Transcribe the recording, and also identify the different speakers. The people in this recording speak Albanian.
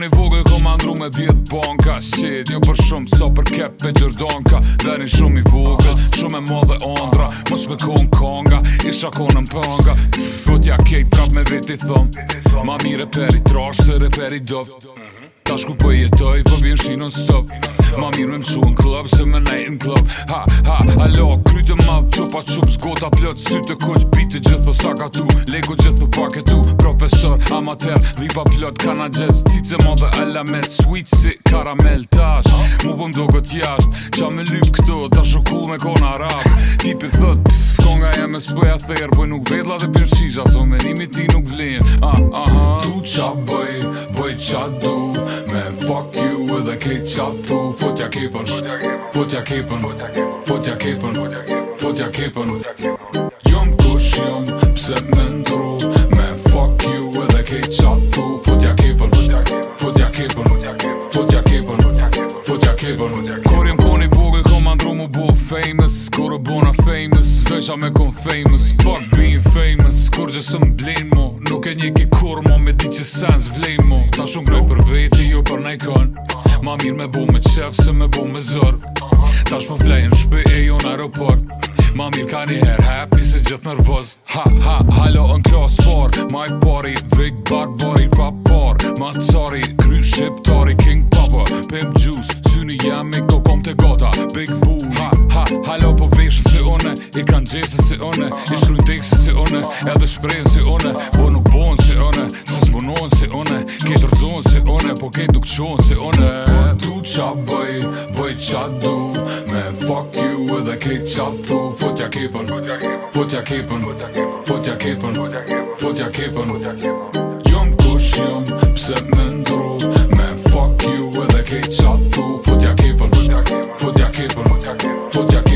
Speaker 1: Telefoni vogël ko ma me bjet banka Shit, jo për shumë sa so për kep pe Gjerdanka Veri shumë i vogël, shumë e modhe ondra Mos me kon konga, isha konën pënga Fëtja kej prap me vit i thom Ma mire per i trash se reper i dop Ta shku për po jetoj, për po bjën shi non stop Ma mirë me më shu në klëp, se me nejt në klëp Ha, ha, alo, kryte ma të qupa qup Zgota plët, sytë të koq, biti gjithë o sakatu Lego gjithë o po paketu, pro Amater, Viva pilot kanë a gjes Cice ma dhe me Sweet si karamel tash Mu pëm do gët jasht Qa me lyp këto Ta shokull me kona rap Tipi thët Tonga jem e spëja therë Boj nuk vedla dhe pjën shisha So nimi ti nuk vlin ah, ah, ah. Tu qa bëj Bëj qa du Me fuck you Edhe kej qa thu Fotja kipën Fotja kipën Fotja kipën Fotja kipën Fotja kipën Fotja kipën Jom kipën Fotja Fotja kipën famous Kur u bona famous Vesha me kon famous Fuck being famous Kur gjësë më blin mo Nuk e një kur mo Me di që sens vlin mo Ta shumë për veti Jo për nej kon Ma mirë me bo me qef Se me bo me zor Ta shpo flejnë shpe e jo në aeroport Ma mirë ka një her happy Se gjithë nërvoz Ha ha Halo në klas por My party Vig bad body Pa por Ma të sorry Kry shqiptari King papa Pimp juice Syni jam me këto kom të gota Big boo I kanë gjesë si une I shkrujnë tekse si une Edhe shprejnë si une Po nuk bonë si une Se smunonë si une Ketë rëzonë si une Po ketë nuk qonë si une Po du qa bëj Bëj qa du Me fuck you Edhe ketë qa thu Fotja kipën Fotja kipën Fotja kipën Fotja kipën Gjom kush jom Pse me ndru Me fuck you Edhe ketë qa thu Fotja kipën Fotja kipën Fotja kipën